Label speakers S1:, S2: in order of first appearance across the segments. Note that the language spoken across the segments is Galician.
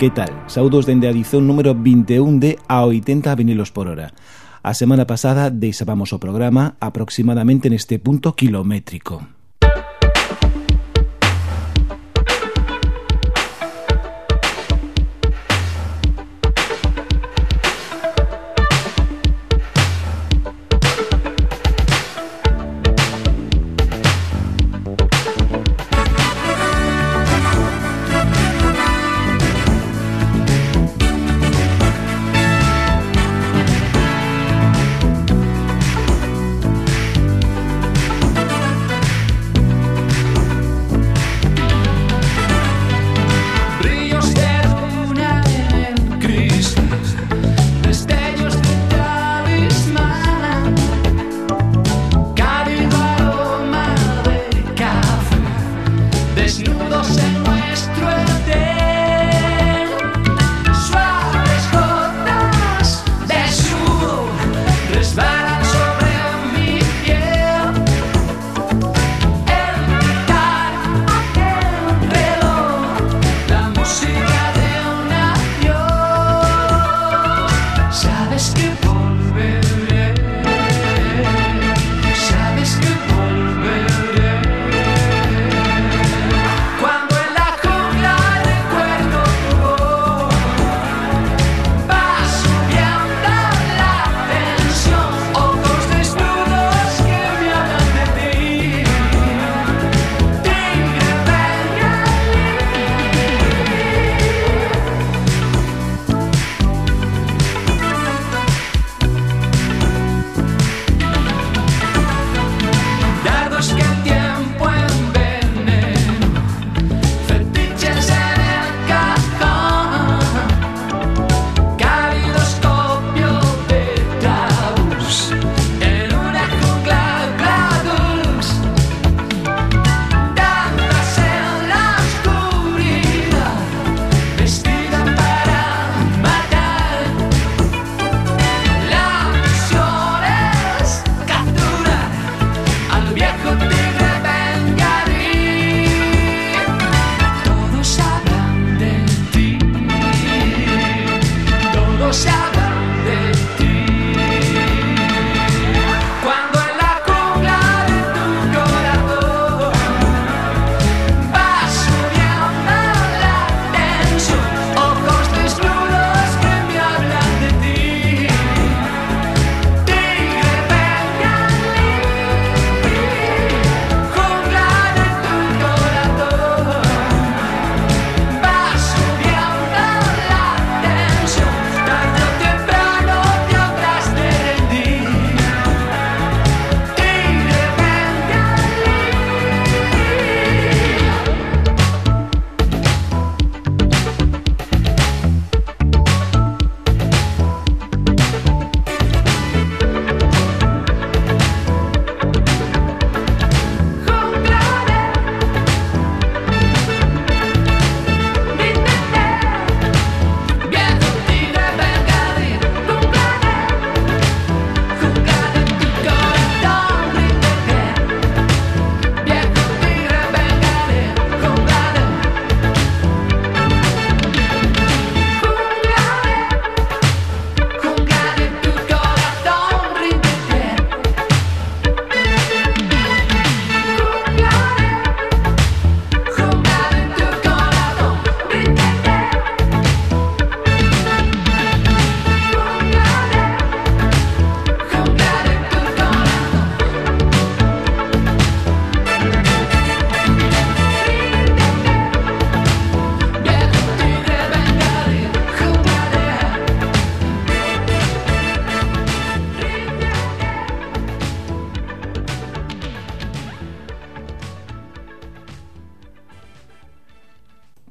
S1: Que tal? Saudos dende a edición número 21 de A 80 vinilos por hora. A semana pasada deixábamos o programa aproximadamente neste punto kilométrico.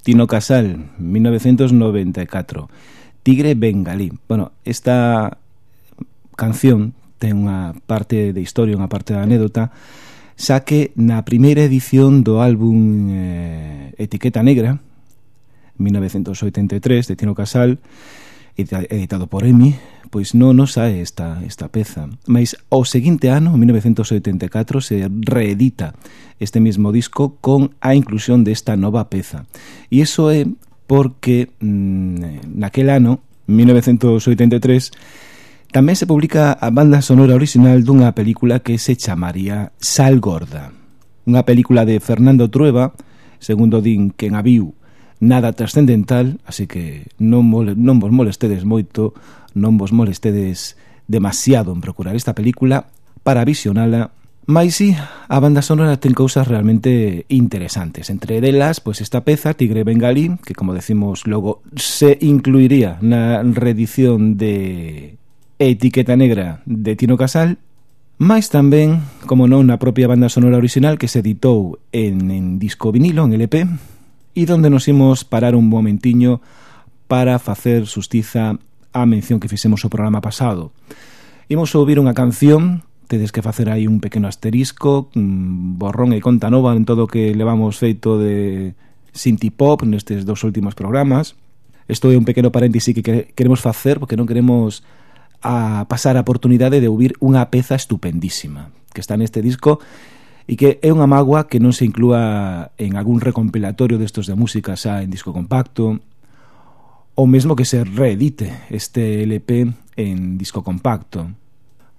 S1: Tino Casal, 1994, Tigre Bengalí. Bueno, esta canción ten unha parte de historia, unha parte de anécdota xa que na primeira edición do álbum eh, Etiqueta Negra, 1983, de Tino Casal, editado por EMI, pois non nos sae esta, esta peza. Mas ao seguinte ano, 1974, se reedita este mismo disco con a inclusión desta nova peza. E iso é
S2: porque mmm, naquel ano, 1983, tamén se publica a banda sonora original dunha película que se chamaría Sal Gorda. Unha película de Fernando Trueba, segundo din quen a viu nada trascendental, así que non, mole, non vos molestedes moito, non vos molestedes demasiado en procurar esta película para visionala Mais si, sí, a banda sonora ten cousas realmente interesantes. Entre delas, pois esta peza, Tigre Bengalí, que como decimos logo se incluiría na reedición de Etiqueta Negra de Tino Casal, mais tamén, como non, na propia banda sonora original que se editou en, en disco vinilo, en LP, e donde nos imos parar un momentiño para facer sustiza á mención que fixemos o programa pasado. Imos ouvir unha canción tedes que facer aí un pequeno asterisco, borrón e conta nova en todo o que levamos feito de Sinti Pop nestes dos últimos programas. Isto é un pequeno paréntesis que queremos facer porque non queremos a pasar a oportunidade de ouvir unha peza estupendísima que está neste disco e que é unha mágoa que non se inclúa en algún recompilatorio destos de música xa en disco compacto ou mesmo que se reedite este LP en disco compacto.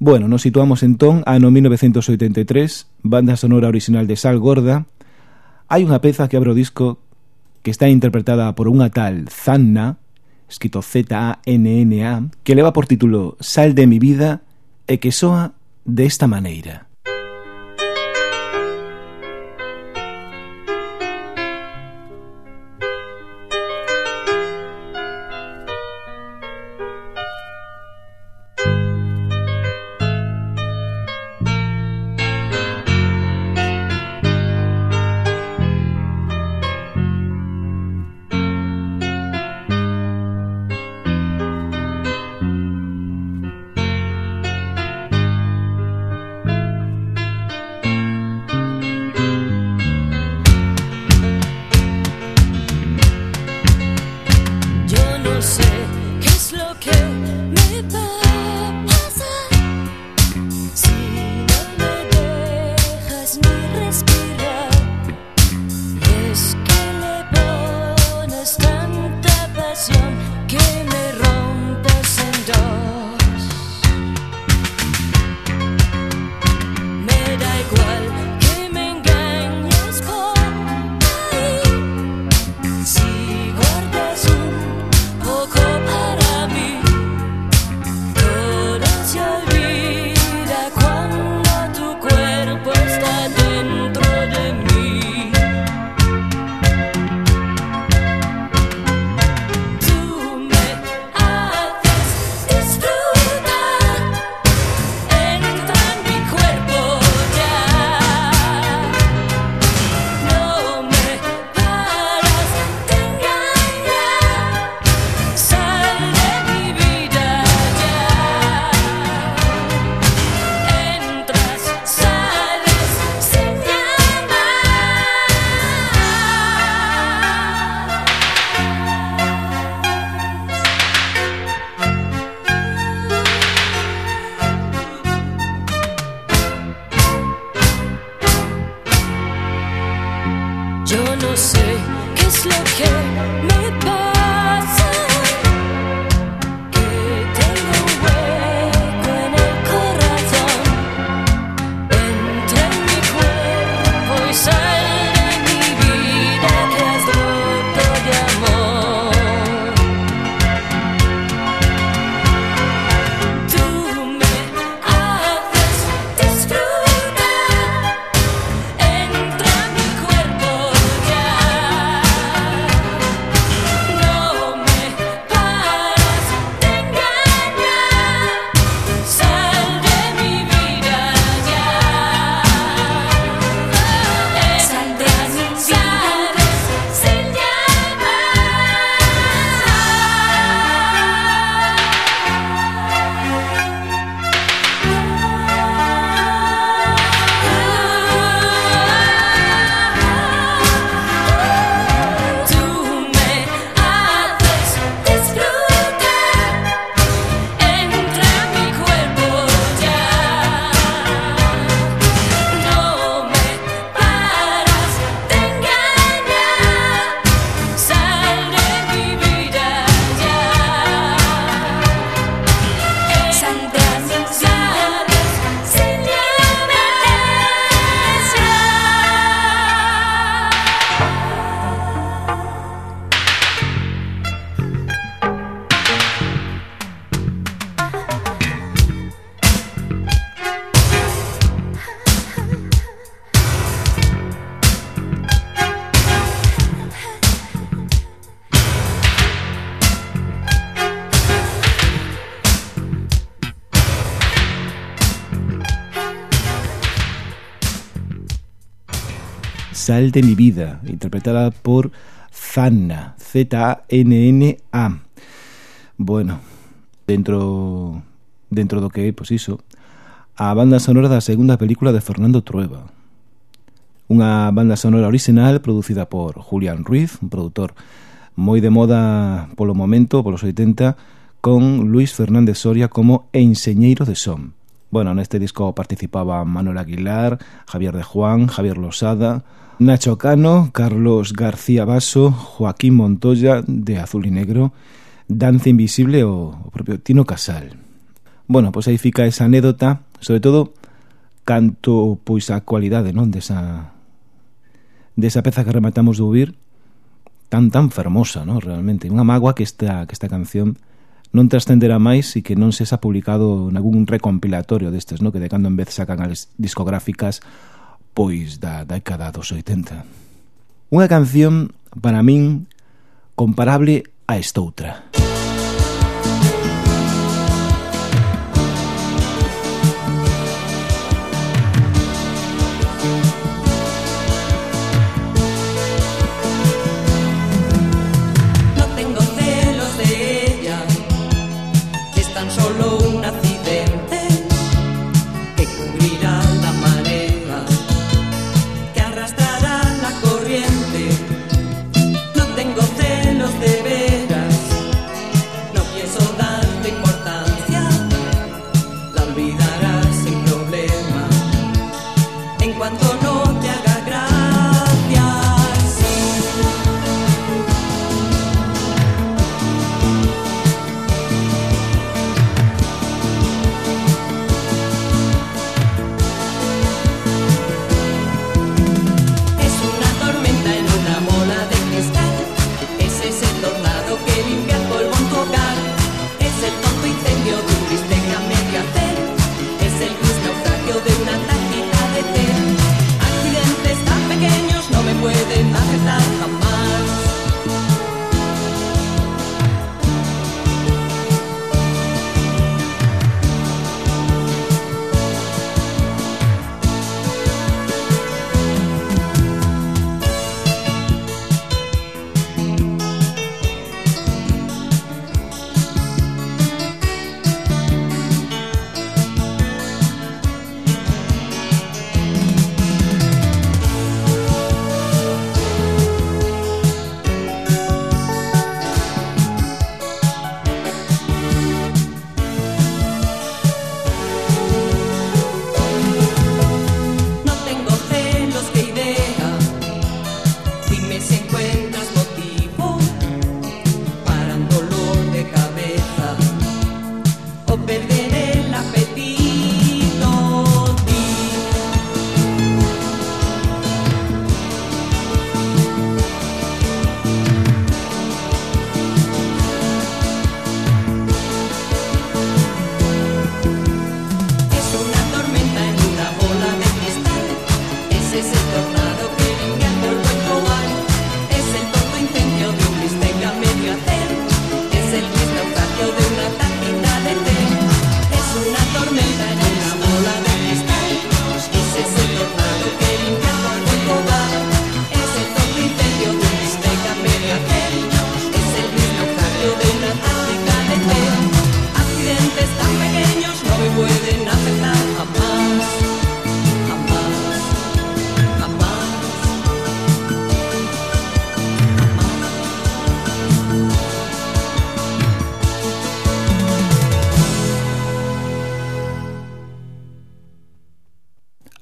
S2: Bueno, nos situamos entón ano 1983, banda sonora original de Sal Gorda. Hai unha peza que abre o disco que está interpretada por unha tal Zanna, escrito Z-A-N-N-A, que leva por título Sal de mi vida e que soa de esta maneira. Sal de mi vida, interpretada por Zanna, Z-A-N-N-A. Bueno, dentro, dentro do que é, pois iso, a banda sonora da segunda película de Fernando Trueba. Unha banda sonora original producida por Julián Ruiz, un produtor moi de moda polo momento, polos 80, con Luis Fernández Soria como enseñeiro de son. Bueno, neste disco participaban Manuel Aguilar, Javier de Juan, Javier Losada, Nacho Cano, Carlos García Basso, Joaquín Montoya, de Azul y Negro, Danza Invisible o, o propio Tino Casal. Bueno, pois aí fica esa anécdota, sobre todo canto pois a cualidade, non, desa desa peza que rematamos de ouvir tan tan fermosa, non, realmente, unha mágoa que esta que esta canción non trascenderá máis e que non se xa publicado nalgún recompilatorio destes, no? que de cando en vez sacan as discográficas pois da década dos 80. Unha canción para min comparable a estoutra. outra.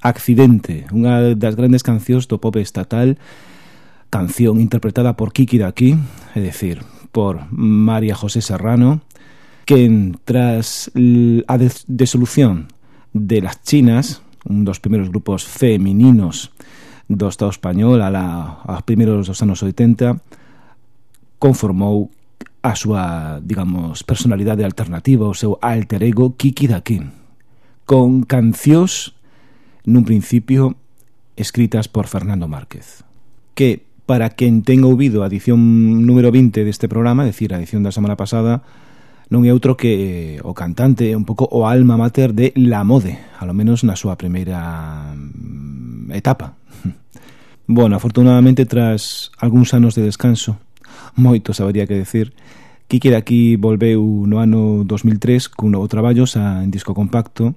S2: Accidente, unha das grandes cancións do pop estatal, canción interpretada por Kiki Daki, é dicir, por María José Serrano, quen tras a desolución de las chinas, un dos primeiros grupos femininos do Estado español a la, aos primeiros dos anos 80 conformou a súa, digamos, personalidade alternativa, o seu alter ego Kiki Dakin, con cancións nun principio escritas por Fernando Márquez, que para quen ten ouvido a edición número 20 deste programa, decir, a edición da semana pasada, non é outro que eh, o cantante, un pouco o alma mater de La Mode, alo menos na súa primeira mm, etapa.
S3: Bueno, afortunadamente, tras algúns anos de descanso, moito sabería que decir, Kiki de aquí volveu no ano 2003 cun novo traballo xa en disco compacto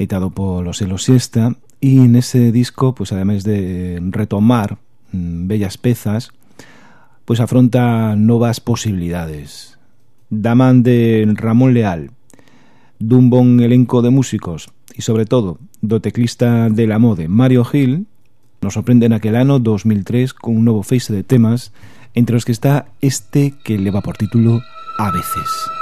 S3: editado polo selo Siesta e nese disco, pois ademais de retomar mm, bellas pezas, pois afronta novas posibilidades. Da man de Ramón Leal, dun bon elenco de músicos e sobre todo do teclista de la mode Mario Gil, nos sorprende naquel ano 2003 con un novo feixe de temas entre os que está este que leva por título A veces.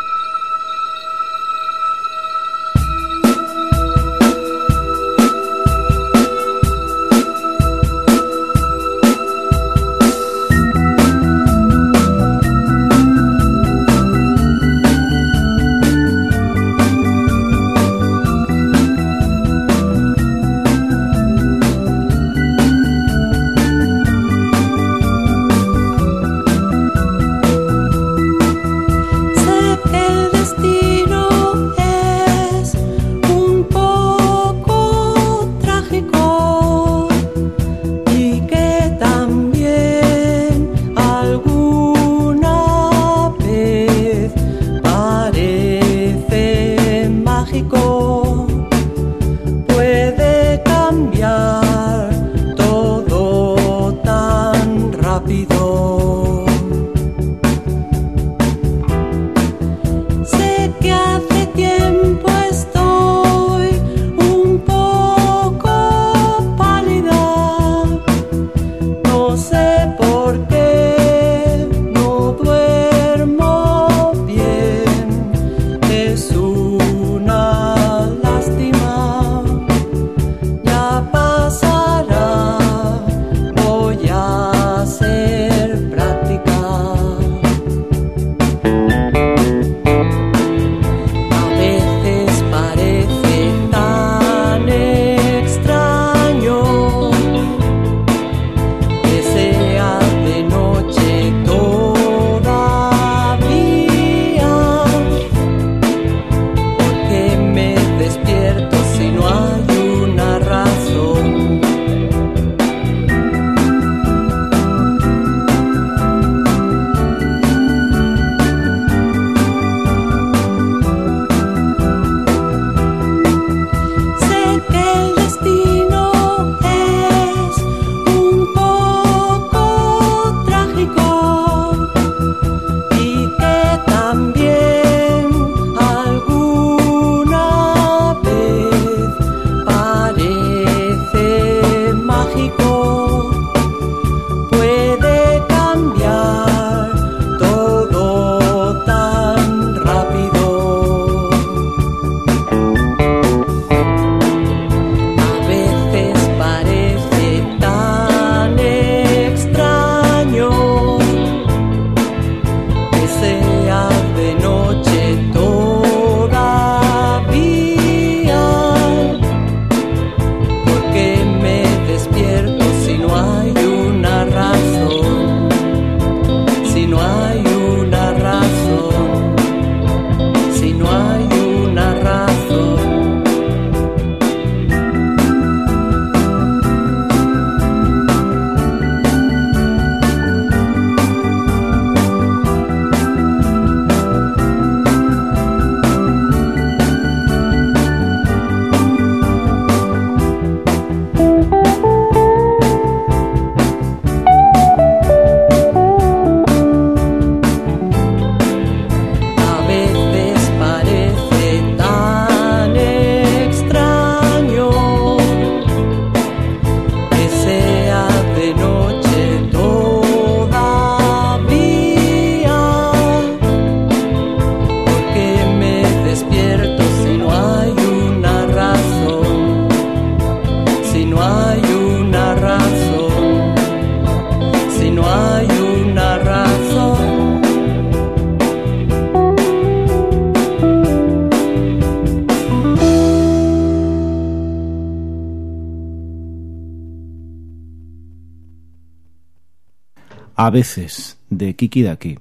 S3: A veces, de Kiki Daki.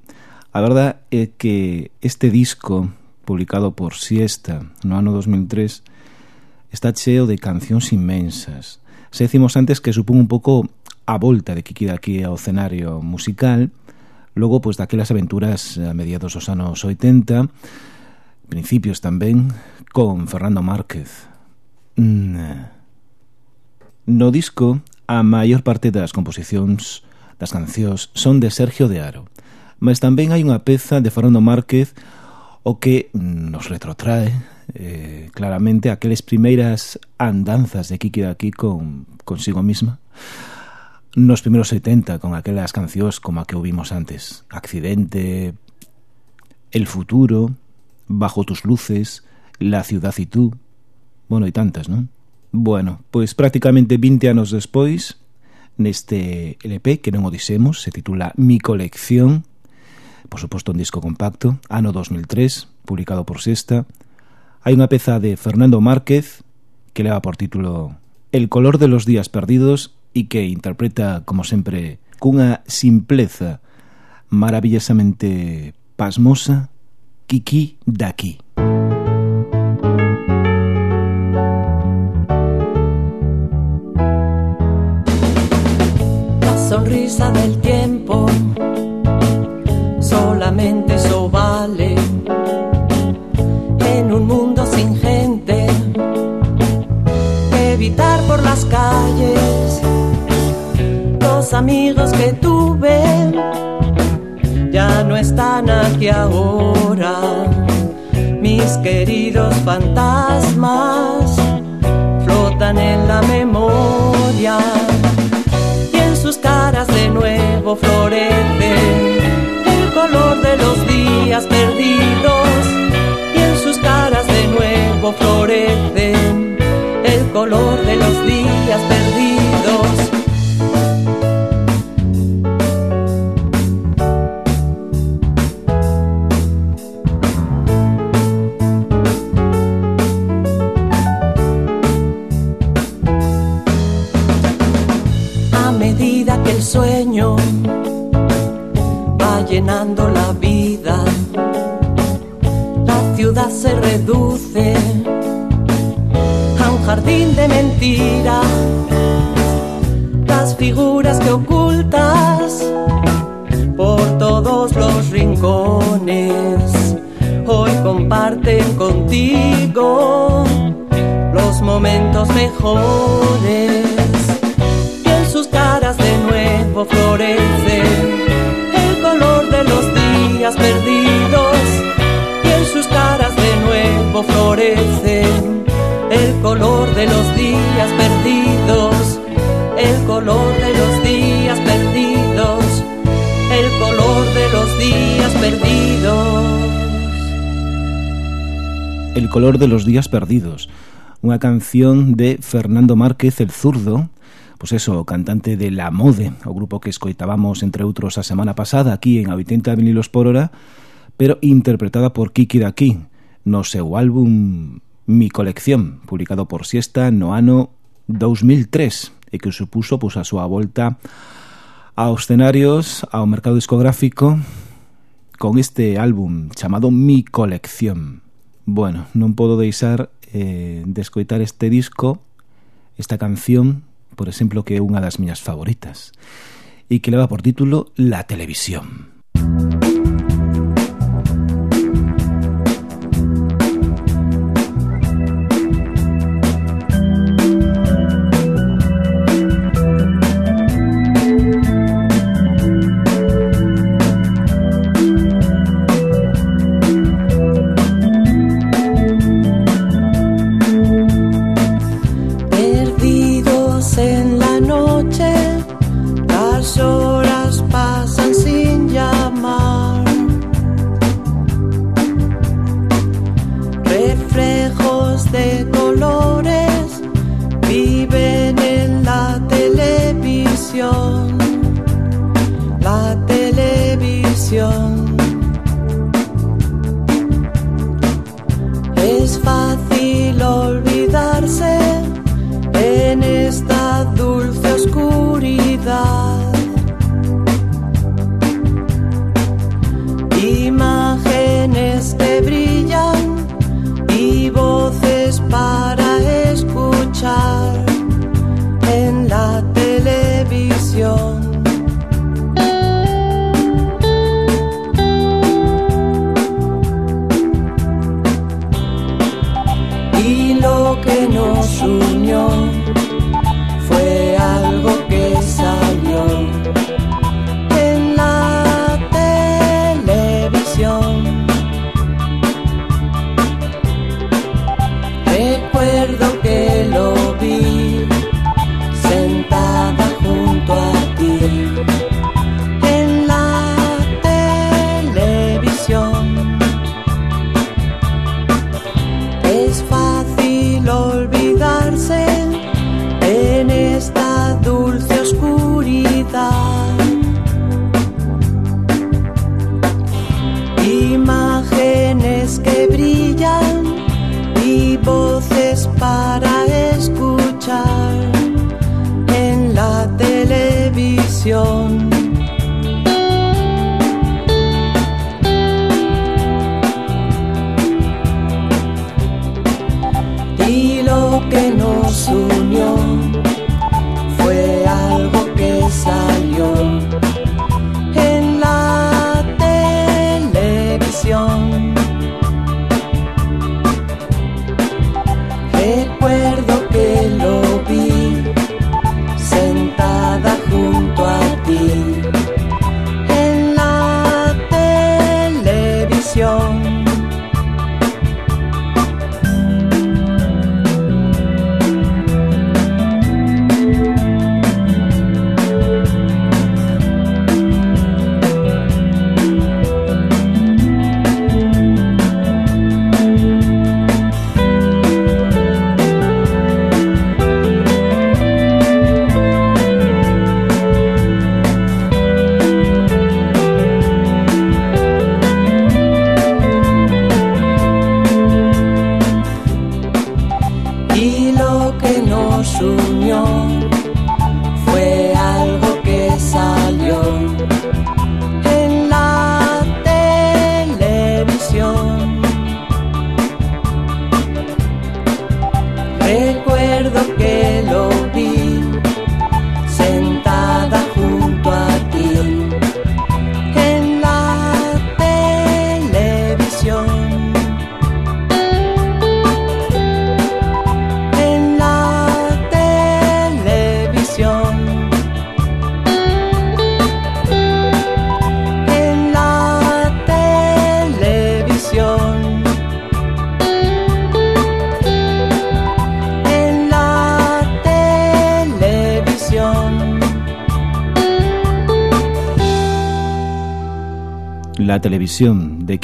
S3: A verdade é que este disco, publicado por Siesta no ano 2003, está cheo de cancións inmensas. Se decimos antes que supón un pouco
S2: a volta de Kiki Daki ao escenario musical, logo pois daquelas aventuras a mediados dos anos 80, principios tamén, con Fernando Márquez. Mm. No disco, a maior parte das composicións das cancións son de Sergio de Aro. Mas tamén hai unha peza de Fernando Márquez o que nos retrotrae eh, claramente aqueles primeiras andanzas de Kiki de aquí con consigo misma nos primeiros 70 con aquelas cancións como a que ouvimos antes Accidente, El futuro, Bajo tus luces, La ciudad y tú bueno, e tantas, non? Bueno, pois prácticamente 20 anos despois neste LP que non o dixemos, se titula Mi colección, por suposto un disco compacto, ano 2003, publicado por Sexta. Hai unha peza de Fernando Márquez que leva por título El color de los días perdidos e que interpreta, como sempre, cunha simpleza maravillosamente pasmosa Kiki Daki.
S3: Sonrisa del tiempo, solamente eso vale. En un mundo sin gente, evitar por las calles los amigos que tuve ya no están aquí ahora. Mis queridos fantasmas flotan en la memoria sus caras de nuevo florece el color de los días perdidos y en sus caras de nuevo florece el color de los días perdidos. La vida. La ciudad se reduce a un jardín de mentira. Las figuras que ocultas por todos los rincones hoy comparten contigo los momentos mejores y en sus caras de nuevo florecen perdidos y en sus caras de nuevo florecen el color de los días perdidos, el color de los días perdidos, el color de los días perdidos.
S2: El color de los días perdidos, una canción de Fernando Márquez el zurdo, pois eso, o cantante de La Mode, o grupo que escoitábamos entre outros a semana pasada aquí en a 80 vinilos por hora, pero interpretada por Kiki Daki no seu álbum Mi Colección, publicado por Siesta no ano 2003 e que supuso pois, a súa volta aos escenarios, ao mercado discográfico con este álbum chamado Mi Colección. Bueno, non podo deixar eh, de escoitar este disco, esta canción por exemplo, que é unha das miñas favoritas, e que leva por título La televisión.
S3: Música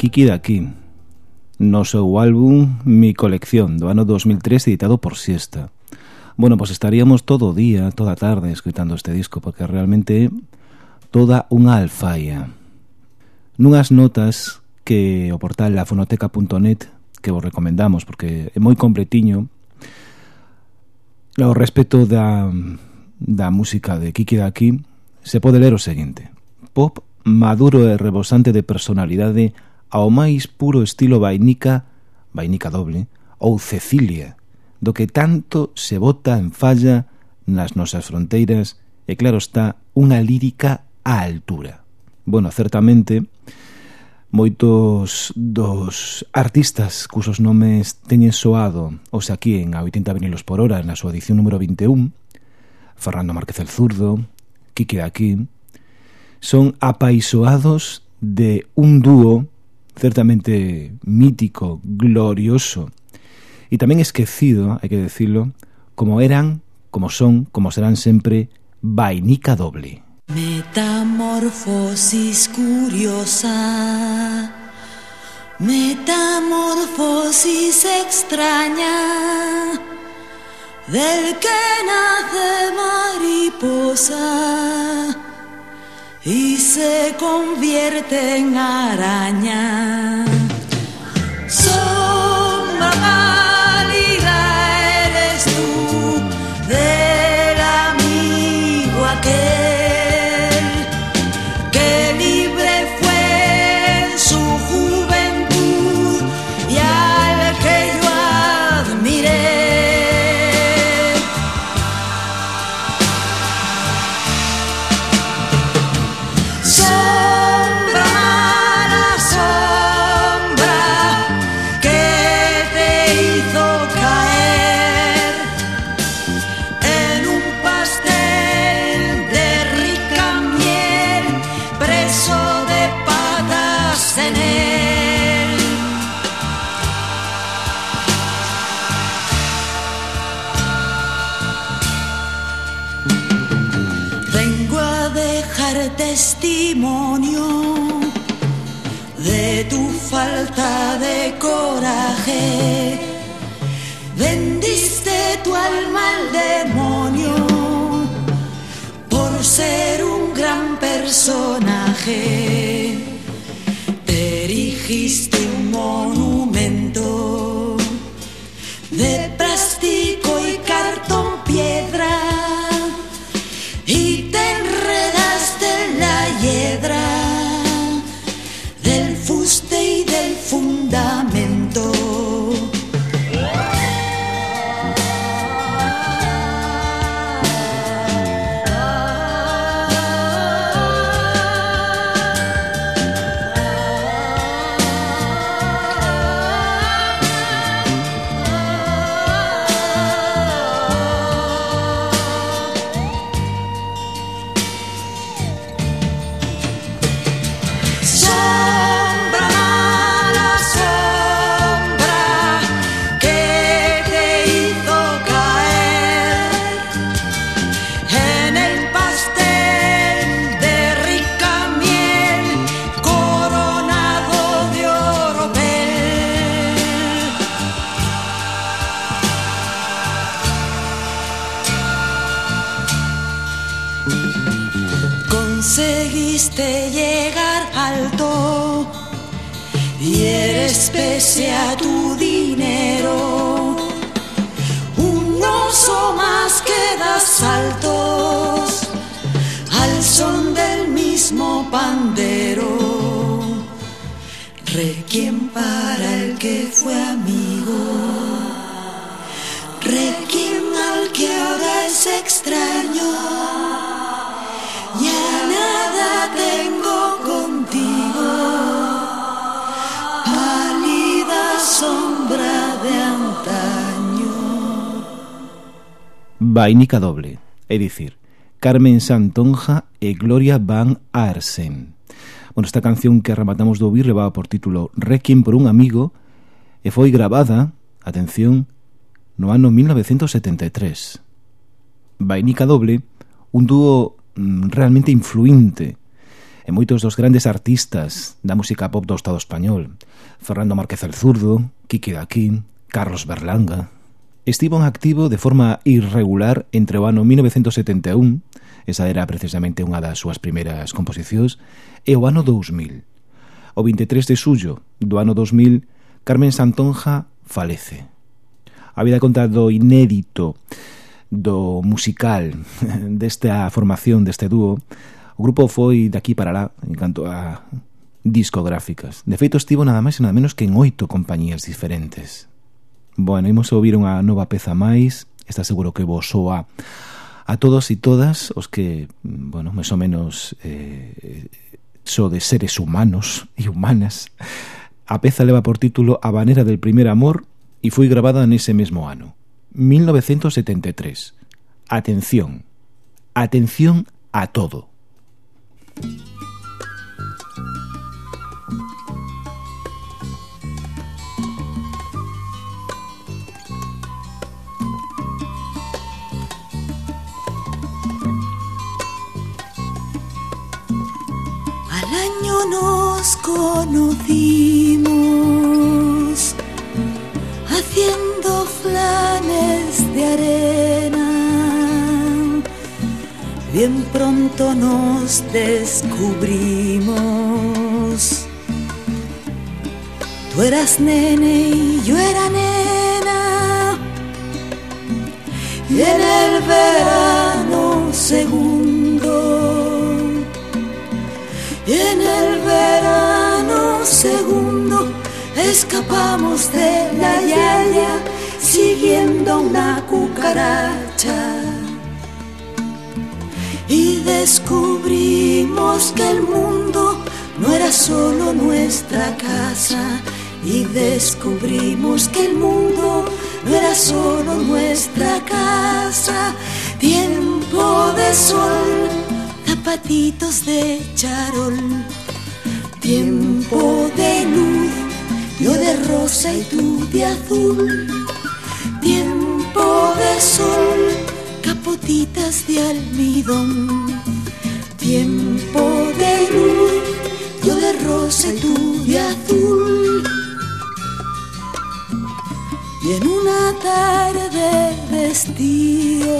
S3: Kiki Daki no seu álbum Mi Colección do ano 2003 editado por Siesta. Bueno, pois pues estaríamos todo o día, toda a tarde escritando este disco porque realmente é toda unha alfaia. Nunhas notas que o portal lafonoteca.net que vos recomendamos porque é moi completiño ao respecto da, da música de Kiki Daki se pode ler o seguinte Pop maduro e rebosante de personalidade ao máis puro estilo vainica, vainica doble, ou Cecilia, do que tanto se bota en falla nas nosas fronteiras e claro está unha lírica á altura. Bueno, certamente, moitos dos artistas cusos nomes teñen soado os aquí en a 80 vinilos por hora na súa edición número 21, Fernando Márquez el Zurdo, Kiki Aquí, son apaisoados de un dúo certamente mítico, glorioso y tamén esquecido, hai que decirlo, como eran, como son, como serán sempre Vainica Doble.
S4: Metamorfosis curiosa, metamorfosis extraña, del que nace mariposa y se convierte en araña. Sombra personaje. Te erigiste
S2: é dicir, Carmen Santonja e Gloria Van Arsen. Bueno, esta canción que rematamos de ouvir levaba por título Requiem por un amigo e foi gravada, atención, no ano 1973. Vainica Doble, un dúo mm, realmente influinte e moitos dos grandes artistas da música pop do Estado español. Fernando Márquez el Zurdo, Kiki Daquín, Carlos Berlanga, estivo en activo de forma irregular entre o ano 1971, esa era precisamente unha das súas primeiras composicións, e o ano 2000. O 23 de xullo do ano 2000, Carmen Santonja falece. A vida conta do inédito do musical desta formación, deste dúo, o grupo foi daqui para lá en canto a discográficas. De feito, estivo nada máis e nada menos que en oito compañías diferentes. Bueno, imos ouvir unha nova peza máis, está seguro que vos soa a todos e todas os que, bueno, máis ou menos eh, so de seres humanos e humanas. A peza leva por título A Banera del Primer Amor e foi grabada nese mesmo ano, 1973. Atención, atención a todo.
S4: Thank. Nos conocimos haciendo flanes de arena. Bien pronto nos descubrimos. Tú eras nene y yo era nena. Y en el verano segundo y en el verano segundo escapamos de la yaya siguiendo una cucaracha. Y descubrimos que el mundo no era solo nuestra casa. Y descubrimos que el mundo no era solo nuestra casa. Tiempo de sol zapatitos de charol, tiempo de luz, yo de rosa y tú de azul, tiempo de sol, capotitas de almidón, Tiempo de luz, yo de rosa y tú de azul. Y en una tarde vestido,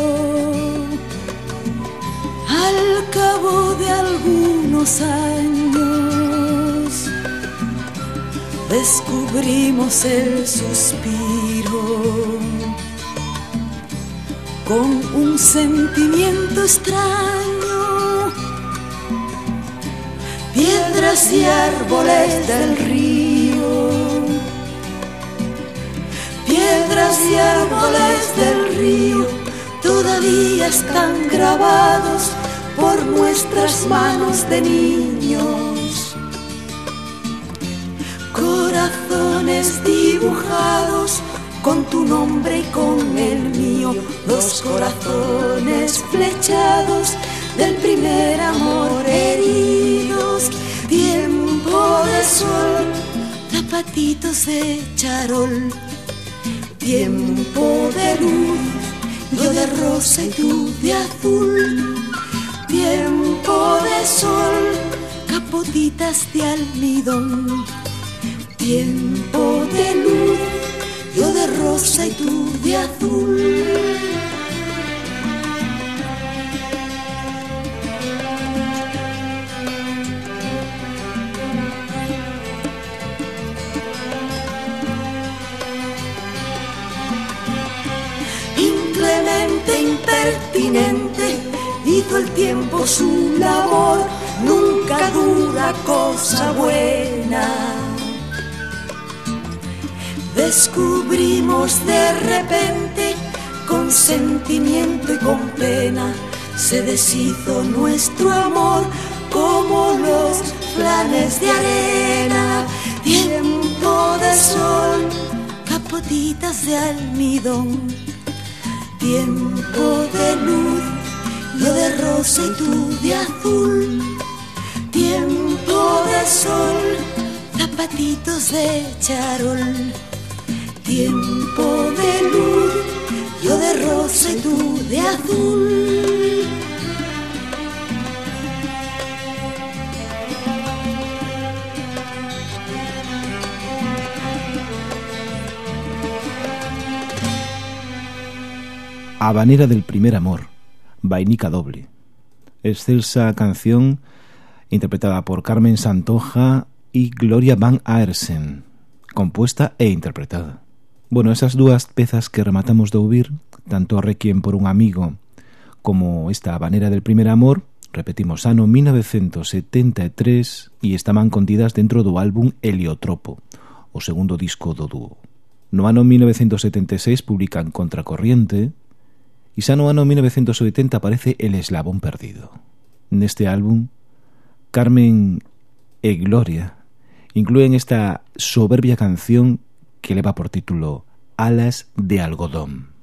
S4: al cabo de algunos años, descubrimos el suspiro con un sentimiento extraño. Piedras y árboles del río, piedras y árboles del río todavía están grabados por nuestras manos de niños. Corazones dibujados con tu nombre y con el mío, los corazones flechados del primer amor heridos, tiempo de sol, zapatitos de charol, tiempo de luz, yo de rosa y tú de azul, tiempo de sol, capotitas de almidón, tiempo de luz yo de rosa y tú de azul. Su labor, nunca dura cosa buena. Descubrimos de repente, con sentimiento y con pena, se deshizo nuestro amor como los planes de arena, tiempo de sol, capotitas de almidón, tiempo de luz, yo de rosa y tú de azul, tiempo de sol, zapatitos de charol. Tiempo de luz, yo de rosa y tú de azul.
S2: Habanera del primer amor, Vainica Doble. Excelsa canción interpretada por Carmen Santoja y Gloria Van Aersen, compuesta e interpretada. Bueno, esas dúas pezas que rematamos de ouvir, tanto Requiem por un amigo como esta habanera del primer amor, repetimos, ano 1973 e estaban contidas dentro do álbum Heliotropo, o segundo disco do dúo. No ano 1976 publican Contracorriente, e xa no ano 1980 aparece El eslabón perdido. Neste álbum, Carmen e Gloria inclúen esta soberbia canción que leva por título Alas de algodón.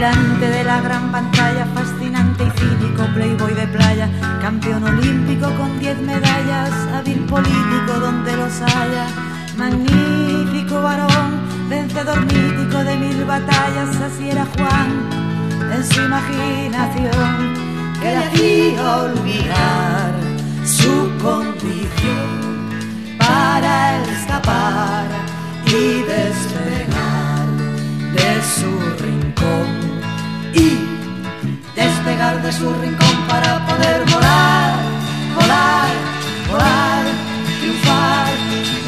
S3: Rutilante de la gran pantalla, fascinante y cínico, playboy de playa, campeón olímpico con diez medallas, hábil político donde los haya, magnífico varón, vencedor mítico de mil batallas, así era Juan en su imaginación, que le hacía olvidar su condición para escapar y despegar de su rincón despegar de su rincón para poder volar, volar, volar, triunfar,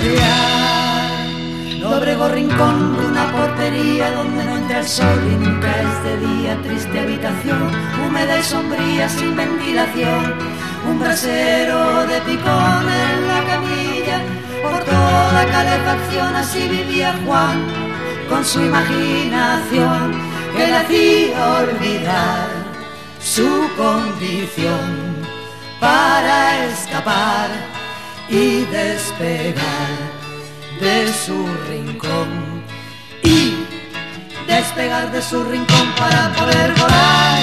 S3: brillar. Dobrego rincón de una portería donde no entra el sol y nunca es de día, triste habitación, húmeda y sombría sin ventilación, un brasero de picón en la camilla, por toda calefacción así vivía Juan con su imaginación que le hacía olvidar su condición para escapar y despegar de su rincón y despegar de su rincón para poder volar,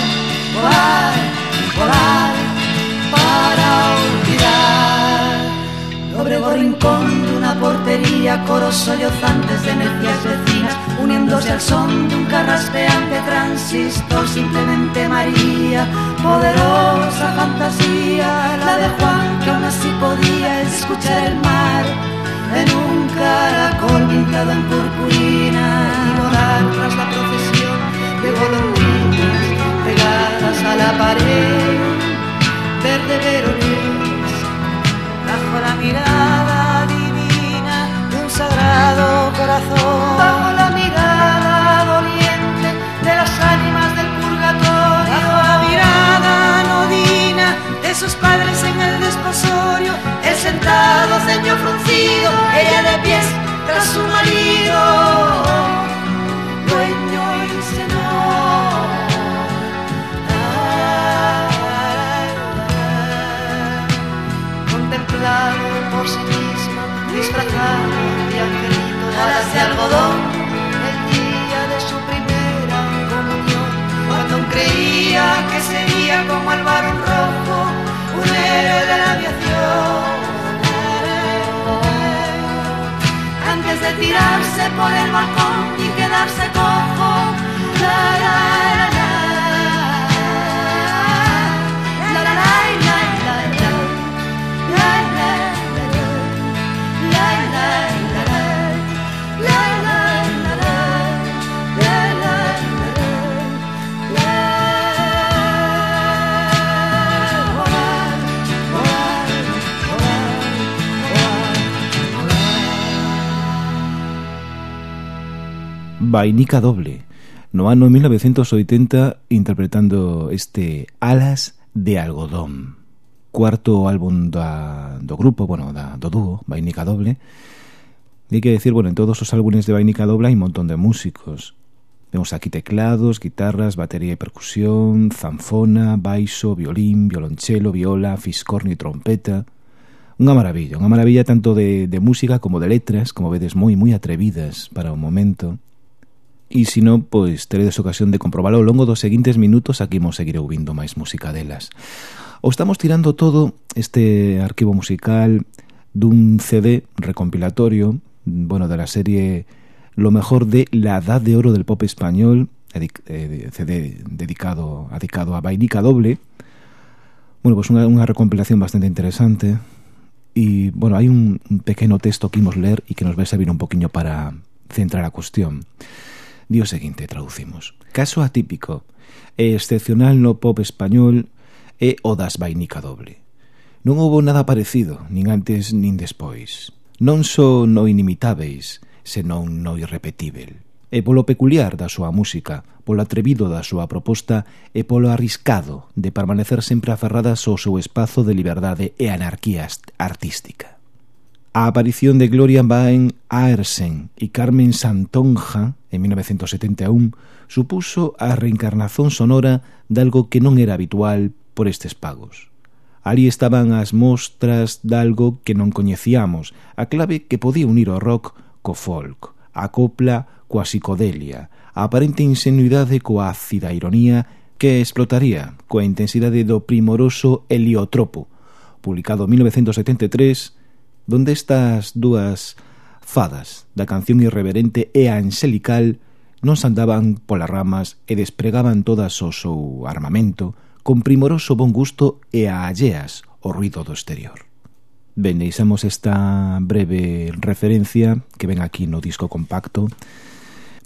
S3: volar, volar, para olvidar. Lobrego rincón de una portería, coros sollozantes de necias vecinas, uniéndose al son de un carraspeante transistor, simplemente María, poderosa fantasía, la de Juan que aún así podía escuchar el mar en un caracol pintado en ceño fruncido ella de pies tras su marido. Dueño y señor. Contemplado por sí mismo disfrazado de angelito alas de algodón. el día de su primera comunión. Cuando creía que sería como el varón rojo un héroe de la aviación de tirarse por el balcón y quedarse cojo.
S2: vainica doble no ano 1980 interpretando este Alas de Algodón cuarto álbum da, do grupo, bueno, da, do dúo, Vainica Doble. E hai que decir, bueno, en todos os álbumes de Vainica Doble hai un montón de músicos. Vemos aquí teclados, guitarras, batería e percusión, zanfona, baixo, violín, violonchelo, viola, fiscorno e trompeta. Unha maravilla, unha maravilla tanto de, de música como de letras, como vedes moi, moi atrevidas para o momento. E se non, pois, teredes ocasión de comprobalo ao longo dos seguintes minutos aquí imos seguir ouvindo máis música delas. O estamos tirando todo este arquivo musical dun CD recompilatorio, bueno, da serie Lo mejor de la edad de oro del pop español, CD eh, dedicado, dedicado a Vainica Doble. Bueno, pois pues unha, unha recompilación bastante interesante. E, bueno, hai un pequeno texto que imos ler e que nos vai servir un poquinho para centrar a cuestión. Di o seguinte, traducimos. Caso atípico e excepcional no pop español é o das vainica doble. Non houbo nada parecido, nin antes nin despois. Non só no inimitáveis, senón no irrepetível. E polo peculiar da súa música, polo atrevido da súa proposta e polo arriscado de permanecer sempre aferradas ao seu espazo de liberdade e anarquía artística. A aparición de Gloria Van Aersen e Carmen Santonja en 1971 supuso a reencarnazón sonora de algo que non era habitual por estes pagos. Ali estaban as mostras de algo que non coñecíamos, a clave que podía unir o rock co folk, a copla coa psicodelia, a aparente insenuidade coa ácida ironía que explotaría coa intensidade do primoroso heliotropo, publicado en 1973 donde estas dúas fadas da canción irreverente e angelical non se andaban polas ramas e despregaban todas o seu armamento con primoroso bon gusto e a alleas o ruido do exterior. Beneixamos esta breve referencia que ven aquí no disco compacto.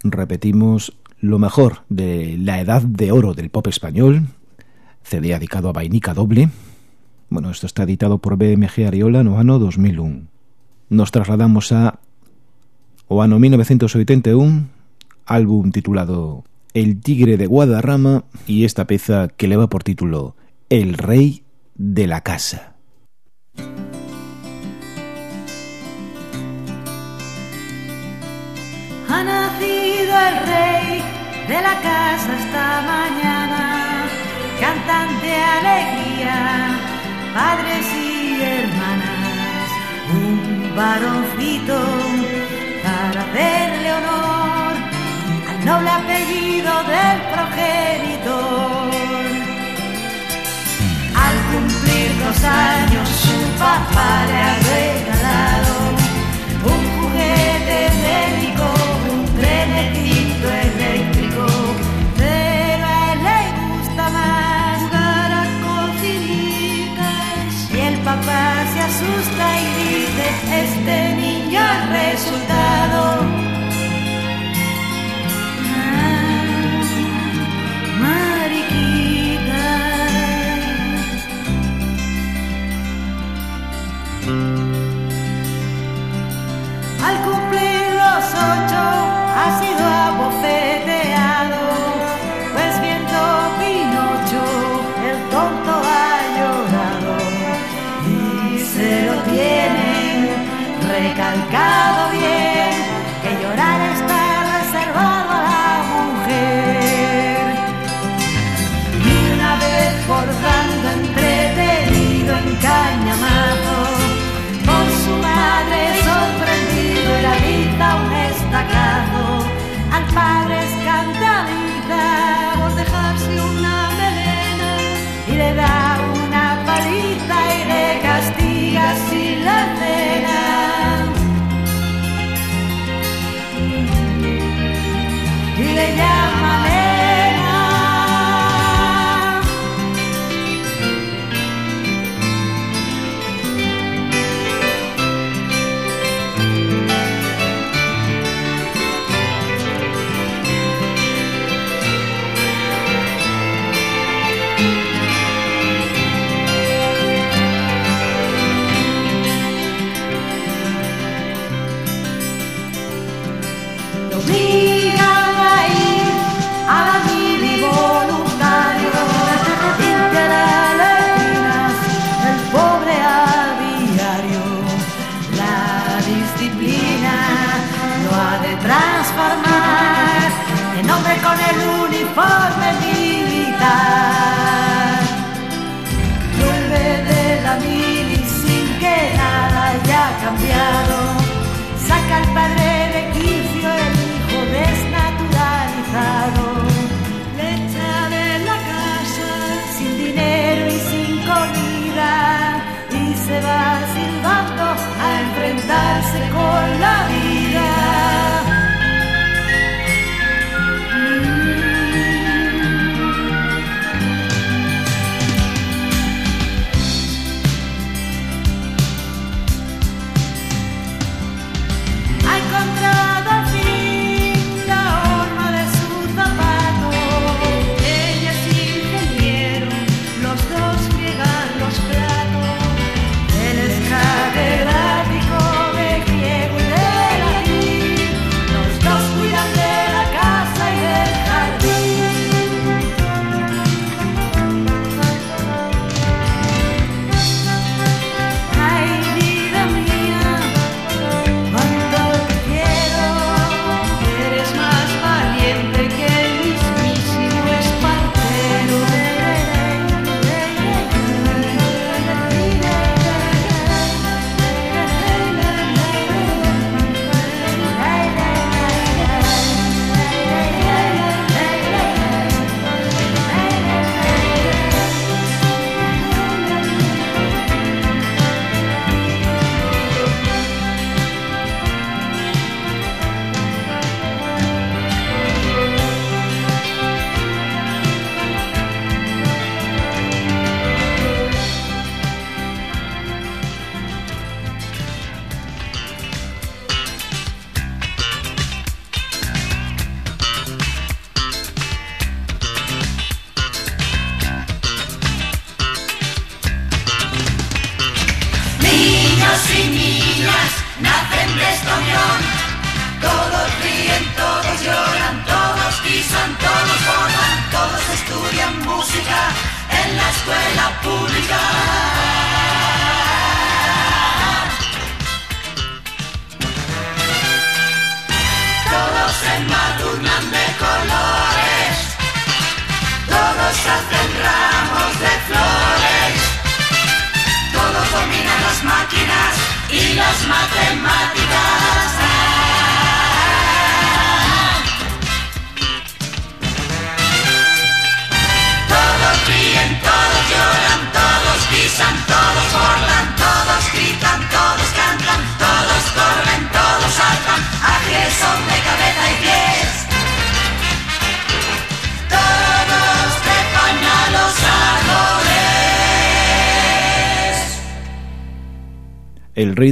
S2: Repetimos lo mejor de la edad de oro del pop español, CD dedicado a vainica doble, Bueno, esto está editado por BMG Ariola no ano 2001. Nos trasladamos a o ano 1981, álbum titulado El tigre de Guadarrama y esta peza que leva por título El rey de la casa.
S3: Ha nacido el rey de la casa esta mañana, cantan de alegría, padres y hermanas, un varoncito para hacerle honor al noble apellido del progenitor. Al cumplir dos años su papá le agrega asusta y dice, este niño ha resultado.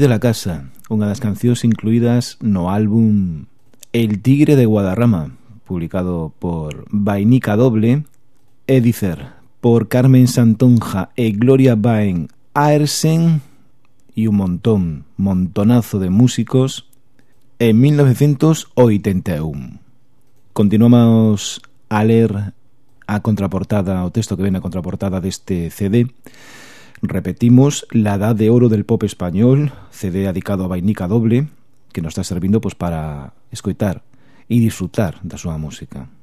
S3: de la Casa,
S2: unha das cancións incluídas no álbum El Tigre de Guadarrama, publicado por Vainica Doble, Edicer, por Carmen Santonja e Gloria Bain Aersen e un montón, montonazo de músicos en 1981. Continuamos a ler a contraportada, o texto que ven a contraportada deste CD, Repetimos, La Edad de Oro del Pop Español, CD dedicado a Vainica Doble, que nos está servindo pois, para escoitar e disfrutar da súa música.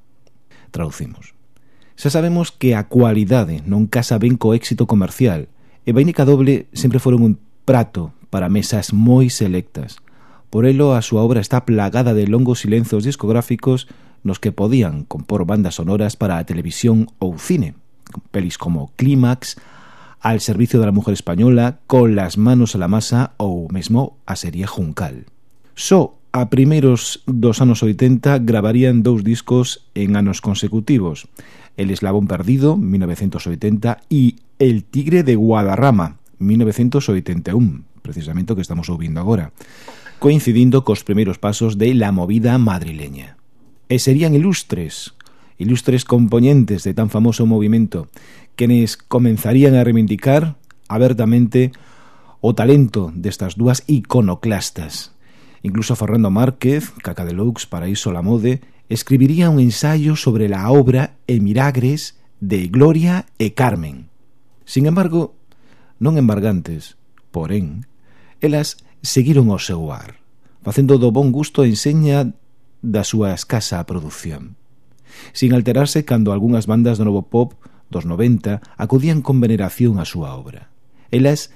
S2: Traducimos. Xa sabemos que a cualidade non casa ben co éxito comercial, e Vainica Doble sempre foron un prato para mesas moi selectas. Por elo, a súa obra está plagada de longos silencios discográficos nos que podían compor bandas sonoras para a televisión ou cine, pelis como Clímax, al servicio da mujer española con las manos a la masa ou mesmo a serie Juncal. Só a primeiros dos anos 80 gravarían dous discos en anos consecutivos, El Eslabón Perdido, 1980, e El Tigre de Guadarrama, 1981, precisamente o que estamos ouvindo agora, coincidindo cos primeiros pasos de la movida madrileña. E serían ilustres, ilustres componentes de tan famoso movimento quenes comenzarían a reivindicar abertamente o talento destas dúas iconoclastas. Incluso Fernando Márquez, Caca Deluxe, Paraíso la Mode, escribiría un ensayo sobre la obra E Miragres de Gloria e Carmen. Sin embargo, non embargantes, porén, elas seguiron o seu ar, facendo do bon gusto enseña da súa escasa produción. Sin alterarse cando algunhas bandas do novo pop dos 90 acudían con veneración á súa obra. Elas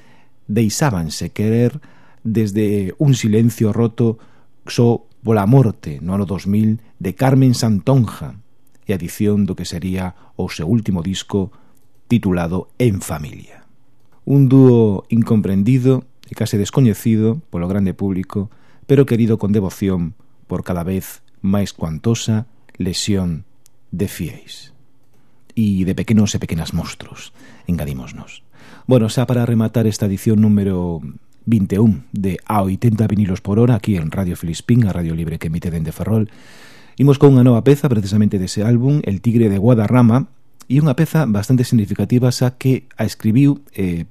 S2: deixábanse querer desde un silencio roto só pola morte no ano 2000 de Carmen Santonja e a do que sería o seu último disco titulado En Familia. Un dúo incomprendido e case descoñecido polo grande público, pero querido con devoción por cada vez máis cuantosa lesión de fiéis e de pequenos e pequenas monstruos, engadímosnos. Bueno, xa para rematar esta edición número 21 de A 80 vinilos por hora aquí en Radio Filispín, a Radio Libre que emite dende Ferrol, imos con unha nova peza precisamente dese álbum, El Tigre de Guadarrama, e unha peza bastante significativa xa que a escribiu, eh,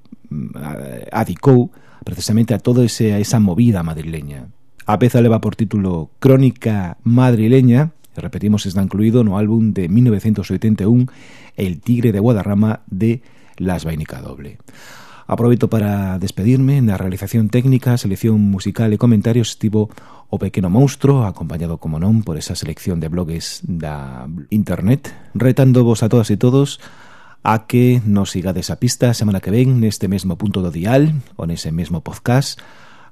S2: adicou precisamente a toda ese, a esa movida madrileña. A peza leva por título Crónica Madrileña, repetimos, está incluído no álbum de 1981 El Tigre de Guadarrama de Las Vainica Doble. Aproveito para despedirme na realización técnica, selección musical e comentarios estivo o pequeno monstro, acompañado como non por esa selección de blogs da internet, retando vos a todas e todos a que nos sigades a pista a semana que ven neste mesmo punto do dial ou nese mesmo podcast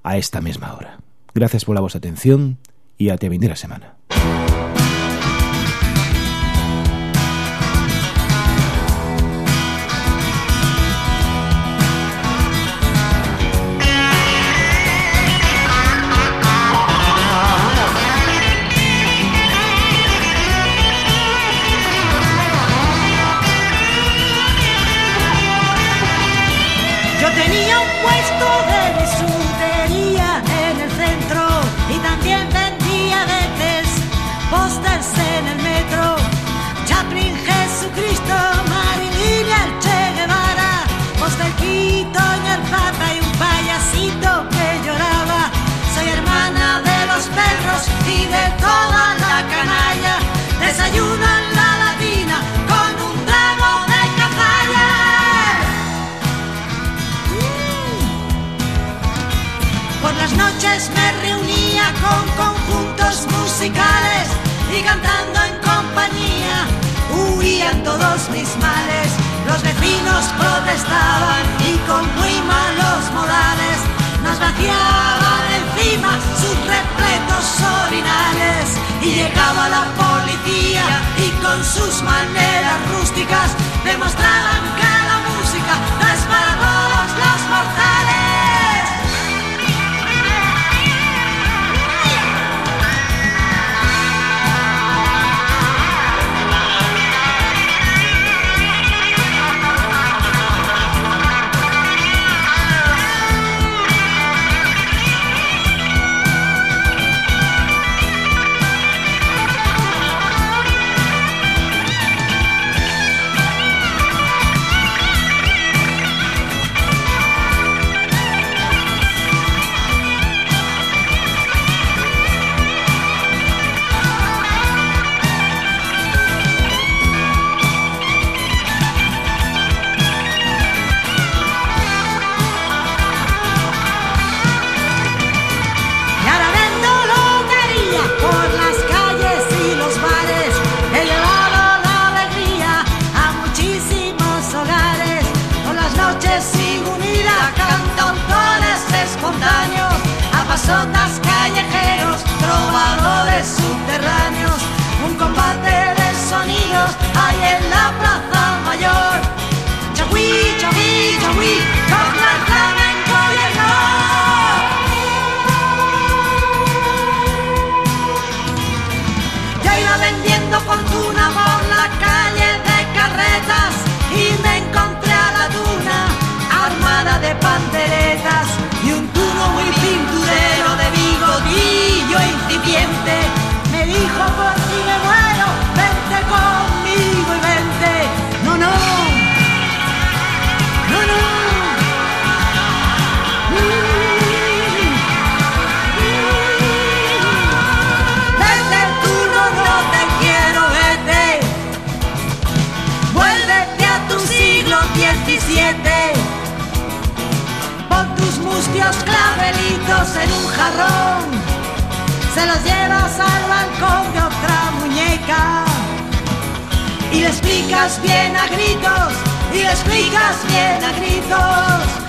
S2: a esta mesma hora. Gracias pola vosa atención e até a vindeira semana.
S3: Música y cantando en compañía huían todos mis males. Los vecinos protestaban y con muy malos modales nos vaciaban encima sus repletos orinales y llegaba la policía y con sus maneras rústicas demostraban que sotas callejeros, trovadores subterráneos, un combate de sonidos hay en la plaza mayor. Chagüí, chagüí, chagüí, con la flamenco y el Ya iba vendiendo fortuna por la calle de carretas y me encontré a la duna armada de panderetas me dijo por si me muero, vente conmigo y vente. No, no, no, no. Vete tú, no, no te quiero, vete. Vuélvete a tu siglo XVII. Pon tus mustios clavelitos en un jarrón. Se los llevas al balcón de otra muñeca. Y le explicas bien a gritos, y le explicas bien a gritos.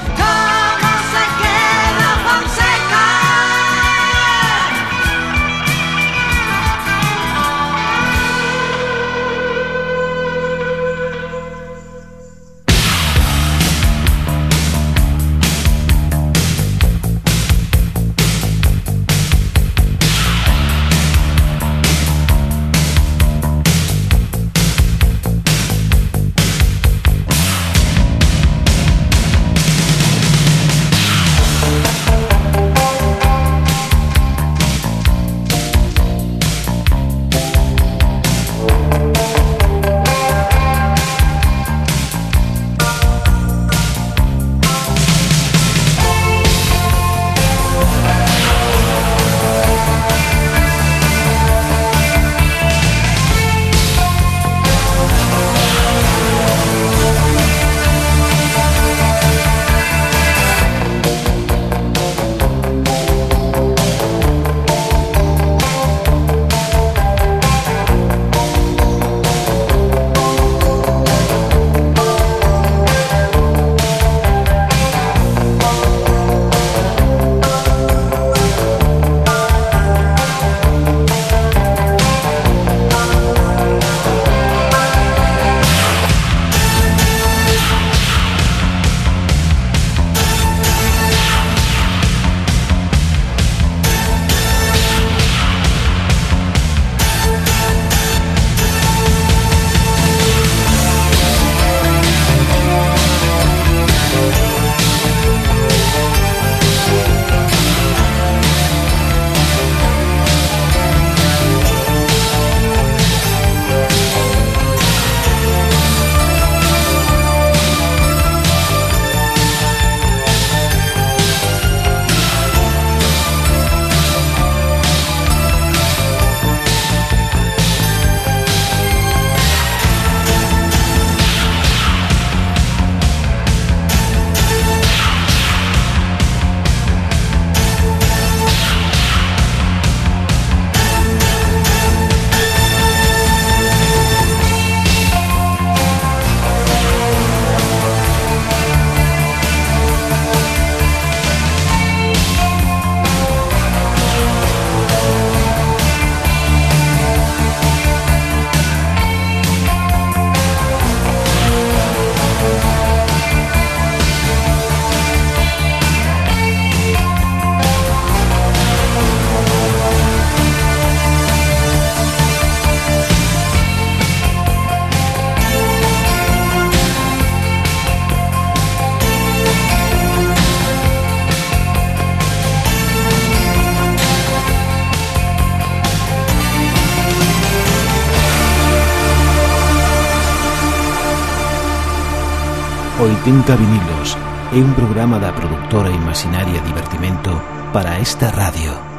S2: 80 vinilos un programa da productora imaginaria Divertimento para esta radio.